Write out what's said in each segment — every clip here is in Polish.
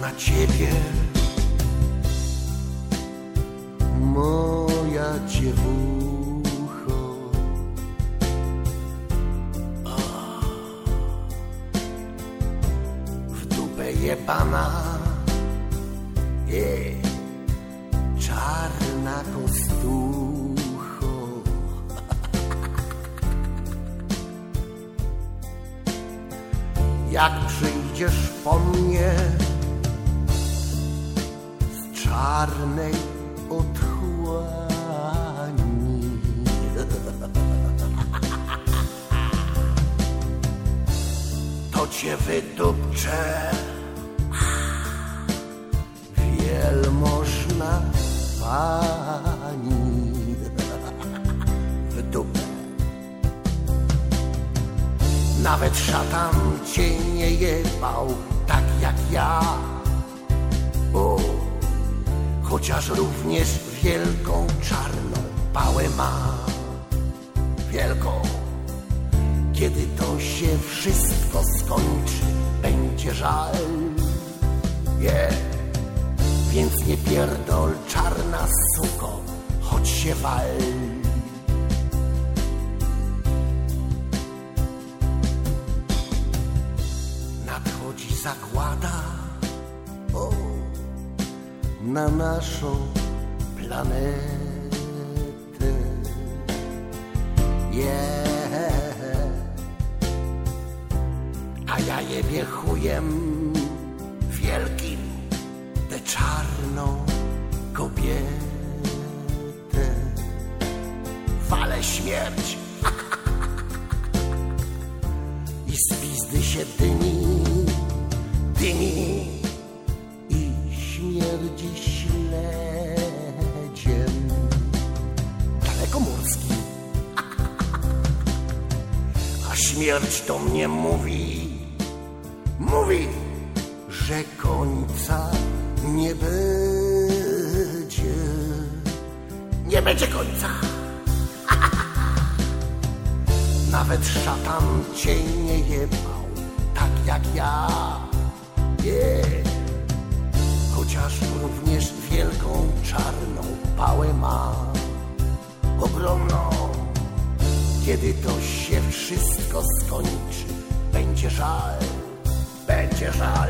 na ciebie. Moja dziewucho. W dupę jebana. Je, czarna kostucho. Jak przyjdziesz po mnie czarnej otchłani, to cię wydupczę wielmożna pani w. Nawet szatan cię nie jebał tak jak ja. O, chociaż również wielką czarną pałę ma. Wielką. Kiedy to się wszystko skończy, będzie żal. Je, więc nie pierdol czarna suko, choć się wal. nadchodzi zagłada na naszą planetę. Yeah. A ja chujem wielkim tę czarną kobietę. Wale śmierć i z się dymi, śmierdzi śledziem. Dalekomorski. A śmierć do mnie mówi, mówi, że końca nie będzie. Nie będzie końca. Nawet szatan cię nie jebał, tak jak ja. Nie. Chociaż również wielką czarną pałę ma. Ogromną. Kiedy to się wszystko skończy, będzie żal, będzie żal.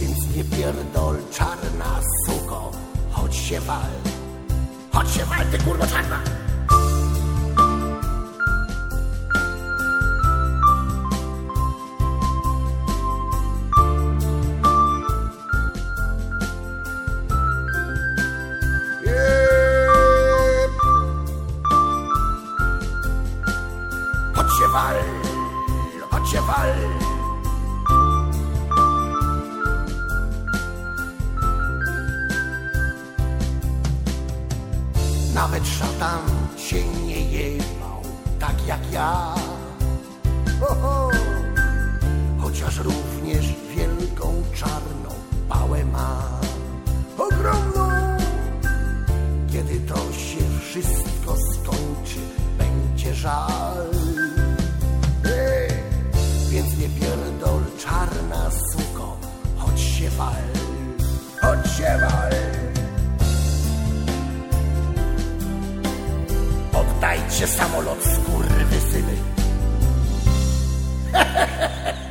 Więc nie pierdol czarna suko, chodź się wal. Chodź się wal, ty kurwa czarna. Wal, się wal. Nawet szatan cię nie jebał, tak jak ja. Ho, ho. Chociaż również wielką czarną pałę ma. Ogromną. Kiedy to się wszystko skończy, będzie żal. choć się wal. Oddajcie samolot, skurwysyny. Ha, ha, ha, ha.